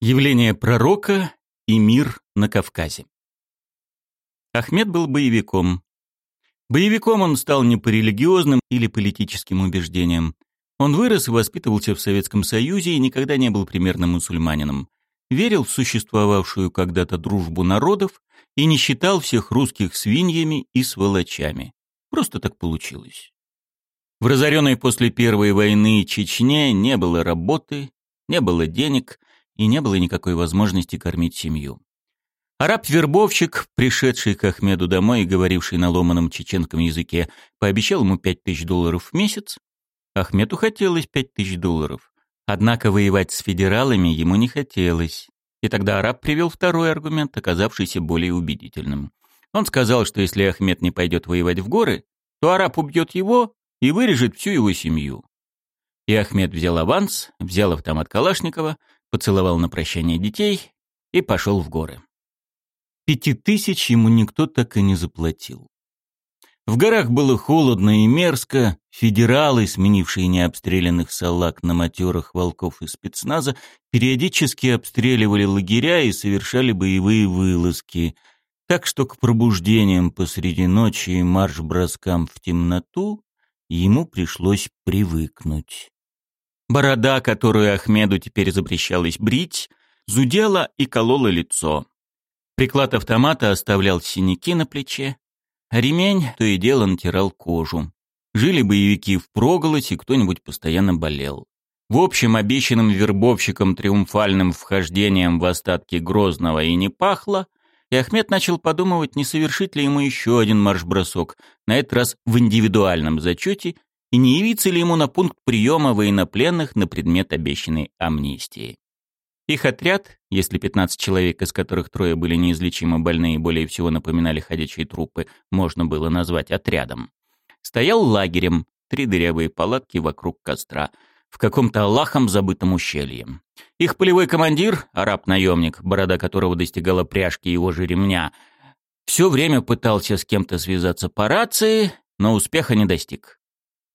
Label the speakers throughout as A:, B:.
A: Явление пророка и мир на Кавказе. Ахмед был боевиком. Боевиком он стал не по религиозным или политическим убеждениям. Он вырос и воспитывался в Советском Союзе и никогда не был примерным мусульманином. Верил в существовавшую когда-то дружбу народов и не считал всех русских свиньями и сволочами. Просто так получилось. В разоренной после Первой войны Чечне не было работы, не было денег, и не было никакой возможности кормить семью. Араб-вербовщик, пришедший к Ахмеду домой и говоривший на ломаном чеченском языке, пообещал ему пять тысяч долларов в месяц. Ахмеду хотелось пять тысяч долларов. Однако воевать с федералами ему не хотелось. И тогда араб привел второй аргумент, оказавшийся более убедительным. Он сказал, что если Ахмед не пойдет воевать в горы, то араб убьет его и вырежет всю его семью. И Ахмед взял аванс, взял автомат Калашникова, поцеловал на прощание детей и пошел в горы. Пяти тысяч ему никто так и не заплатил. В горах было холодно и мерзко, федералы, сменившие необстрелянных салак на матерых волков и спецназа, периодически обстреливали лагеря и совершали боевые вылазки, так что к пробуждениям посреди ночи и марш-броскам в темноту ему пришлось привыкнуть. Борода, которую Ахмеду теперь запрещалось брить, зудела и колола лицо. Приклад автомата оставлял синяки на плече, а ремень то и дело натирал кожу. Жили боевики в проголосе, кто-нибудь постоянно болел. В общем, обещанным вербовщиком триумфальным вхождением в остатки Грозного и не пахло, и Ахмед начал подумывать, не совершить ли ему еще один марш-бросок, на этот раз в индивидуальном зачете и не явиться ли ему на пункт приема военнопленных на предмет обещанной амнистии. Их отряд, если 15 человек, из которых трое были неизлечимо больны и более всего напоминали ходячие трупы, можно было назвать отрядом, стоял лагерем, три дырявые палатки вокруг костра, в каком-то Аллахом забытом ущелье. Их полевой командир, араб-наемник, борода которого достигала пряжки его же ремня, все время пытался с кем-то связаться по рации, но успеха не достиг.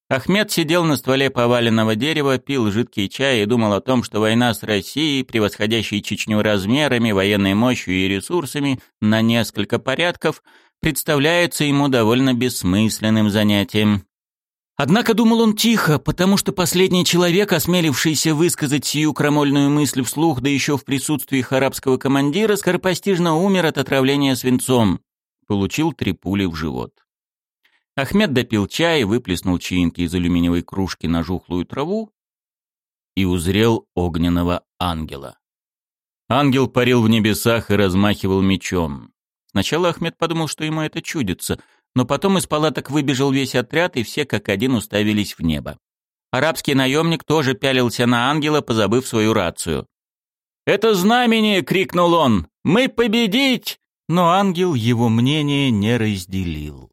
A: Ахмед сидел на стволе поваленного дерева, пил жидкий чай и думал о том, что война с Россией, превосходящей Чечню размерами, военной мощью и ресурсами на несколько порядков, представляется ему довольно бессмысленным занятием. Однако думал он тихо, потому что последний человек, осмелившийся высказать сию крамольную мысль вслух, да еще в присутствии арабского командира, скоропостижно умер от отравления свинцом. Получил три пули в живот. Ахмед допил чай, выплеснул чаинки из алюминиевой кружки на жухлую траву и узрел огненного ангела. Ангел парил в небесах и размахивал мечом. Сначала Ахмед подумал, что ему это чудится, но потом из палаток выбежал весь отряд, и все как один уставились в небо. Арабский наемник тоже пялился на ангела, позабыв свою рацию. «Это знамение!» — крикнул он. «Мы победить!» Но ангел его мнение не разделил.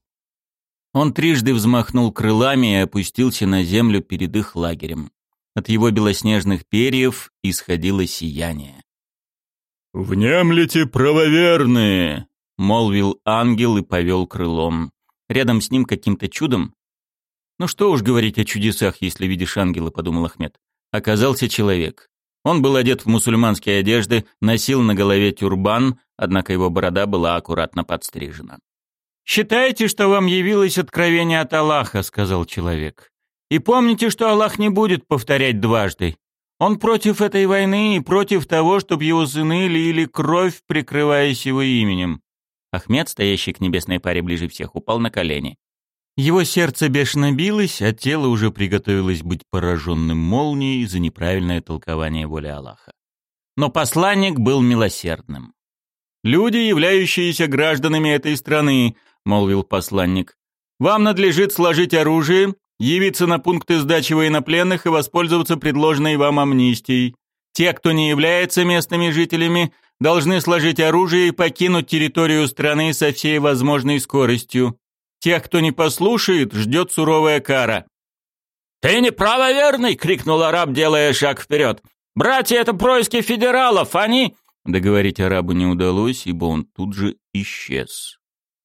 A: Он трижды взмахнул крылами и опустился на землю перед их лагерем. От его белоснежных перьев исходило сияние.
B: «Внемлите, правоверные!»
A: — молвил ангел и повел крылом. Рядом с ним каким-то чудом... «Ну что уж говорить о чудесах, если видишь ангела», — подумал Ахмед. Оказался человек. Он был одет в мусульманские одежды, носил на голове тюрбан, однако его борода была аккуратно подстрижена. «Считайте, что вам явилось откровение от Аллаха», — сказал человек. «И помните, что Аллах не будет повторять дважды. Он против этой войны и против того, чтобы его сыны лили кровь, прикрываясь его именем». Ахмед, стоящий к небесной паре ближе всех, упал на колени. Его сердце бешено билось, а тело уже приготовилось быть пораженным молнией за неправильное толкование воли Аллаха. Но посланник был милосердным. «Люди, являющиеся гражданами этой страны, — молвил посланник. «Вам надлежит сложить оружие, явиться на пункты сдачи военнопленных и воспользоваться предложенной вам амнистией. Те, кто не является местными жителями, должны сложить оружие и покинуть территорию страны со всей возможной скоростью. Тех, кто не послушает, ждет суровая кара». «Ты неправоверный!» — крикнул араб, делая шаг вперед. «Братья, это происки федералов, они...» Договорить арабу не удалось, ибо он тут же исчез.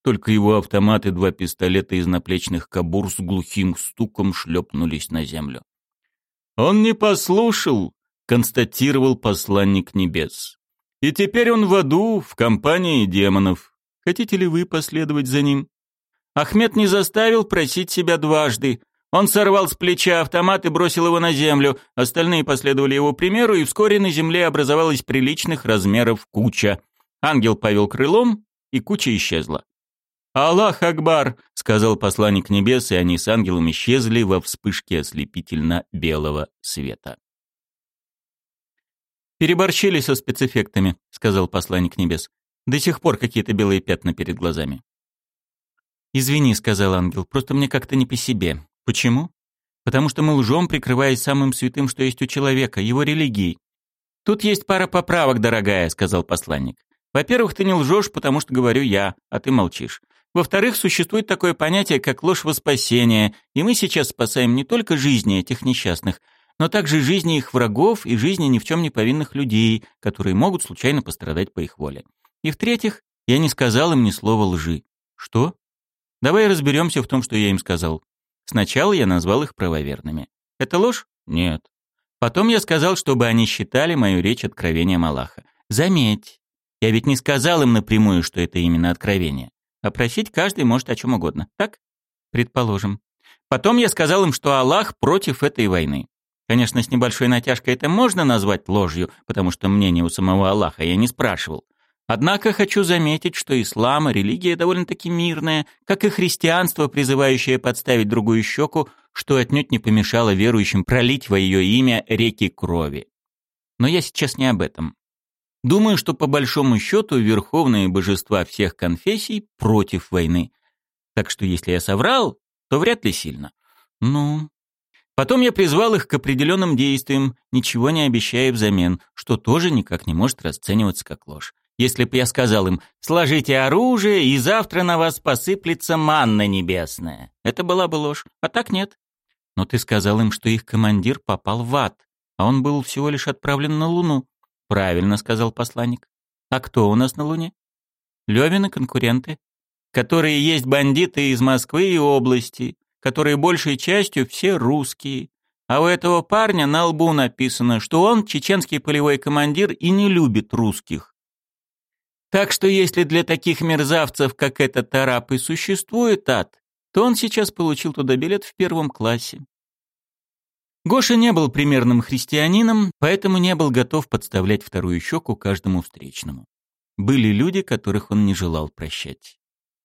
A: Только его автомат и два пистолета из наплечных кобур с глухим стуком шлепнулись на землю. «Он не послушал!» констатировал посланник небес. «И теперь он в аду, в компании демонов. Хотите ли вы последовать за ним?» Ахмед не заставил просить себя дважды. Он сорвал с плеча автомат и бросил его на землю. Остальные последовали его примеру, и вскоре на земле образовалась приличных размеров куча. Ангел повел крылом, и куча исчезла. «Аллах Акбар!» — сказал посланник небес, и они с ангелом исчезли во вспышке ослепительно-белого света. «Переборщили со спецэффектами», — сказал посланник небес. «До сих пор какие-то белые пятна перед глазами». «Извини», — сказал ангел, — «просто мне как-то не по себе. Почему? Потому что мы лжем, прикрываясь самым святым, что есть у человека, его религией. Тут есть пара поправок, дорогая, сказал посланник. Во-первых, ты не лжешь, потому что говорю я, а ты молчишь. Во-вторых, существует такое понятие, как ложь во спасение, и мы сейчас спасаем не только жизни этих несчастных, но также жизни их врагов и жизни ни в чем не повинных людей, которые могут случайно пострадать по их воле. И в-третьих, я не сказал им ни слова лжи. Что? Давай разберемся в том, что я им сказал. Сначала я назвал их правоверными. Это ложь? Нет. Потом я сказал, чтобы они считали мою речь откровением Аллаха. Заметь, я ведь не сказал им напрямую, что это именно откровение. А каждый может о чем угодно, так? Предположим. Потом я сказал им, что Аллах против этой войны. Конечно, с небольшой натяжкой это можно назвать ложью, потому что мнение у самого Аллаха я не спрашивал. Однако хочу заметить, что ислам – религия довольно-таки мирная, как и христианство, призывающее подставить другую щеку, что отнюдь не помешало верующим пролить во ее имя реки крови. Но я сейчас не об этом. Думаю, что по большому счету верховные божества всех конфессий против войны. Так что если я соврал, то вряд ли сильно. Ну... Потом я призвал их к определенным действиям, ничего не обещая взамен, что тоже никак не может расцениваться как ложь. Если б я сказал им «сложите оружие, и завтра на вас посыплется манна небесная». Это была бы ложь, а так нет. Но ты сказал им, что их командир попал в ад, а он был всего лишь отправлен на Луну. Правильно, сказал посланник. А кто у нас на Луне? Левины конкуренты, которые есть бандиты из Москвы и области, которые большей частью все русские. А у этого парня на лбу написано, что он чеченский полевой командир и не любит русских. Так что если для таких мерзавцев, как этот араб, и существует ад, то он сейчас получил туда билет в первом классе. Гоша не был примерным христианином, поэтому не был готов подставлять вторую щеку каждому встречному. Были люди, которых он не желал прощать.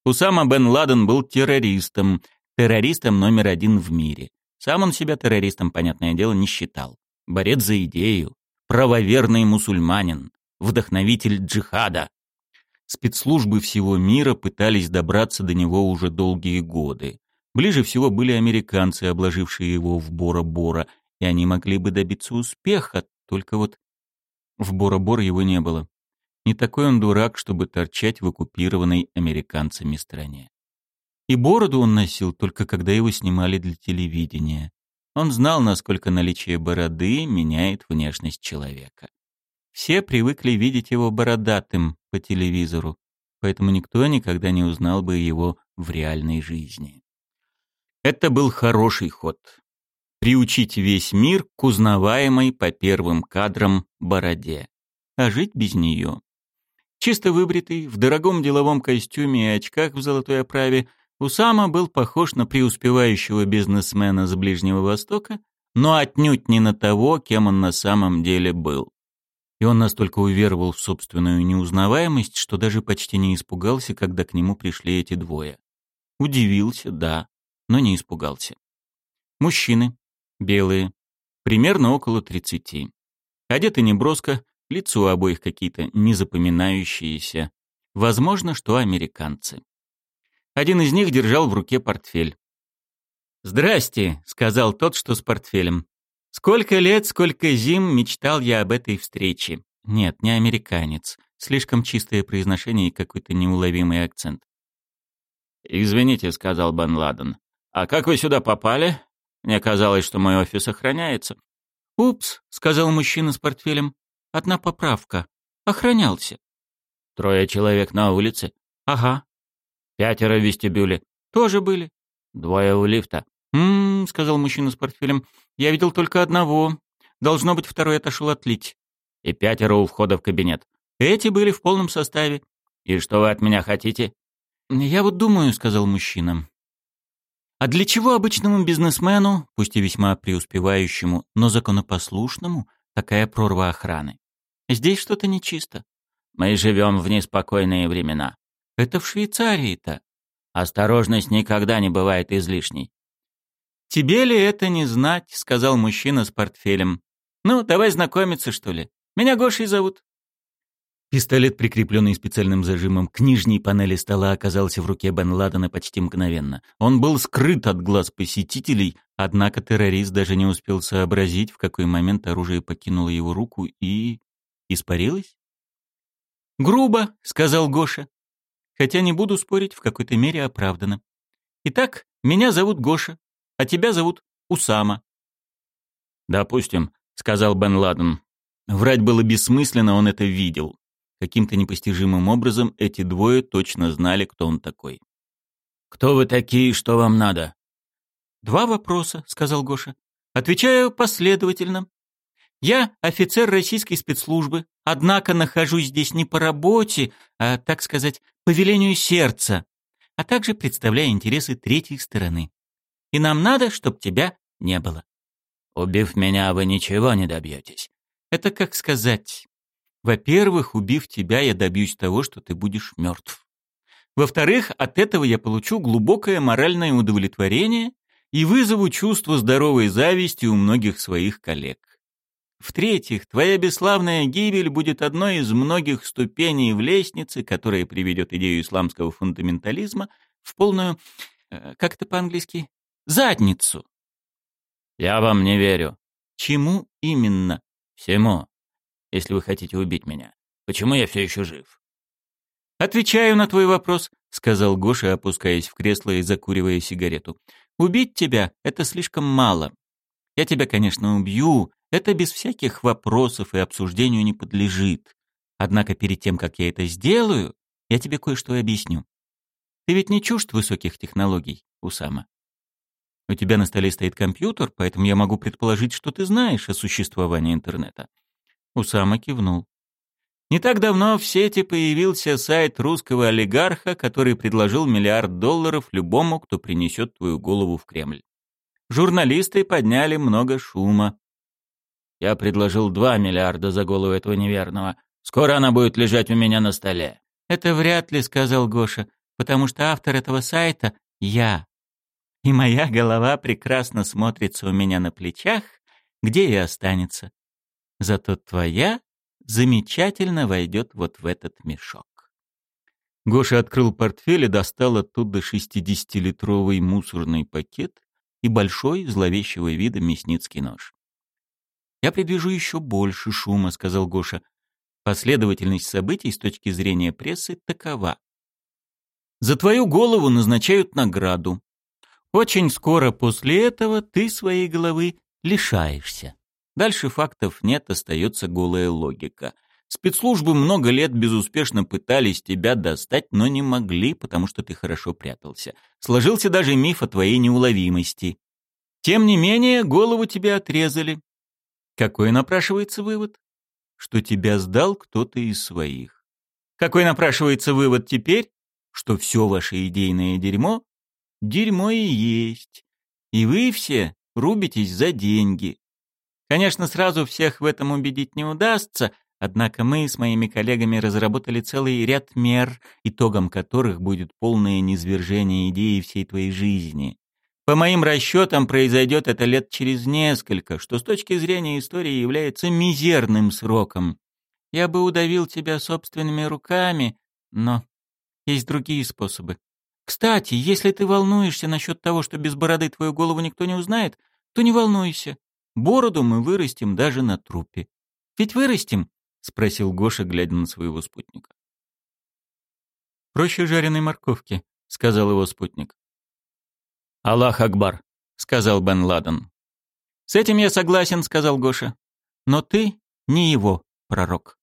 A: Усама бен Ладен был террористом, террористом номер один в мире. Сам он себя террористом, понятное дело, не считал. Борец за идею, правоверный мусульманин, вдохновитель джихада. Спецслужбы всего мира пытались добраться до него уже долгие годы. Ближе всего были американцы, обложившие его в Бора-Бора, и они могли бы добиться успеха, только вот в Бора-Бора его не было. Не такой он дурак, чтобы торчать в оккупированной американцами стране. И бороду он носил только когда его снимали для телевидения. Он знал, насколько наличие бороды меняет внешность человека. Все привыкли видеть его бородатым по телевизору, поэтому никто никогда не узнал бы его в реальной жизни. Это был хороший ход. Приучить весь мир к узнаваемой по первым кадрам бороде, а жить без нее. Чисто выбритый, в дорогом деловом костюме и очках в золотой оправе, Усама был похож на преуспевающего бизнесмена с Ближнего Востока, но отнюдь не на того, кем он на самом деле был. И он настолько уверовал в собственную неузнаваемость, что даже почти не испугался, когда к нему пришли эти двое. Удивился, да, но не испугался. Мужчины, белые, примерно около тридцати. Одеты неброско, лица у обоих какие-то незапоминающиеся. Возможно, что американцы. Один из них держал в руке портфель. «Здрасте», — сказал тот, что с портфелем. Сколько лет, сколько зим мечтал я об этой встрече. Нет, не американец. Слишком чистое произношение и какой-то неуловимый акцент. «Извините», — сказал Бен Ладен. «А как вы сюда попали? Мне казалось, что мой офис охраняется». «Упс», — сказал мужчина с портфелем. «Одна поправка. Охранялся». «Трое человек на улице?»
C: «Ага».
A: «Пятеро в вестибюле?»
C: «Тоже были».
A: «Двое у лифта?»
C: «М-м», сказал мужчина с портфелем. «Я видел только одного.
A: Должно быть, второй отошел отлить. И пятеро у входа в кабинет. Эти были в полном составе. И что вы от меня хотите? Я вот думаю, сказал мужчина. А для чего обычному бизнесмену, пусть и весьма преуспевающему, но законопослушному, такая прорва охраны? Здесь что-то нечисто. Мы живем в неспокойные времена. Это в Швейцарии-то. Осторожность никогда не бывает излишней. «Тебе ли это не знать?» — сказал мужчина с портфелем. «Ну, давай знакомиться, что ли. Меня Гошей зовут». Пистолет, прикрепленный специальным зажимом к нижней панели стола, оказался в руке Бен Ладена почти мгновенно. Он был скрыт от глаз посетителей, однако террорист даже не успел сообразить, в какой момент оружие покинуло его руку и... испарилось. «Грубо», — сказал Гоша. Хотя не буду спорить, в какой-то мере оправдано. Итак, меня зовут Гоша, а тебя зовут Усама. «Допустим», — сказал Бен Ладен. Врать было бессмысленно, он это видел. Каким-то непостижимым образом эти двое точно знали, кто он такой. «Кто вы такие, что вам надо?» «Два вопроса», — сказал Гоша. «Отвечаю последовательно. Я офицер российской спецслужбы, однако нахожусь здесь не по работе, а, так сказать, по велению сердца, а также представляя интересы третьей стороны. И нам надо, чтобы тебя не было. Убив меня, вы ничего не добьетесь. Это как сказать. Во-первых, убив тебя, я добьюсь того, что ты будешь мертв. Во-вторых, от этого я получу глубокое моральное удовлетворение и вызову чувство здоровой зависти у многих своих коллег. В-третьих, твоя бесславная гибель будет одной из многих ступеней в лестнице, которая приведет идею исламского фундаментализма в полную, э, как это по-английски, задницу. Я вам не верю. Чему именно? Всему если вы хотите убить меня. Почему я все еще жив?» «Отвечаю на твой вопрос», — сказал Гоша, опускаясь в кресло и закуривая сигарету. «Убить тебя — это слишком мало. Я тебя, конечно, убью, это без всяких вопросов и обсуждению не подлежит. Однако перед тем, как я это сделаю, я тебе кое-что объясню. Ты ведь не чужд высоких технологий, Усама. У тебя на столе стоит компьютер, поэтому я могу предположить, что ты знаешь о существовании интернета. Усама кивнул. Не так давно в сети появился сайт русского олигарха, который предложил миллиард долларов любому, кто принесет твою голову в Кремль. Журналисты подняли много шума. Я предложил два миллиарда за голову этого неверного. Скоро она будет лежать у меня на столе. Это вряд ли, сказал Гоша, потому что автор этого сайта — я. И моя голова прекрасно смотрится у меня на плечах, где и останется. Зато твоя замечательно войдет вот в этот мешок. Гоша открыл портфель и достал оттуда шестидесятилитровый мусорный пакет и большой, зловещего вида мясницкий нож. «Я предвижу еще больше шума», — сказал Гоша. «Последовательность событий с точки зрения прессы такова. За твою голову назначают награду. Очень скоро после этого ты своей головы лишаешься. Дальше фактов нет, остается голая логика. Спецслужбы много лет безуспешно пытались тебя достать, но не могли, потому что ты хорошо прятался. Сложился даже миф о твоей неуловимости. Тем не менее, голову тебе отрезали. Какой напрашивается вывод? Что тебя сдал кто-то из своих. Какой напрашивается вывод теперь? Что все ваше идейное дерьмо — дерьмо и есть. И вы все рубитесь за деньги. Конечно, сразу всех в этом убедить не удастся, однако мы с моими коллегами разработали целый ряд мер, итогом которых будет полное низвержение идеи всей твоей жизни. По моим расчетам, произойдет это лет через несколько, что с точки зрения истории является мизерным сроком. Я бы удавил тебя собственными руками, но есть другие способы. Кстати, если ты волнуешься насчет того, что без бороды твою голову никто не узнает, то не волнуйся. Бороду мы вырастим даже на трупе. Ведь вырастим? спросил Гоша, глядя на своего спутника. Проще жареной морковки, сказал его спутник. Аллах Акбар, сказал Бен Ладен. С этим я согласен, сказал Гоша. Но ты не его пророк.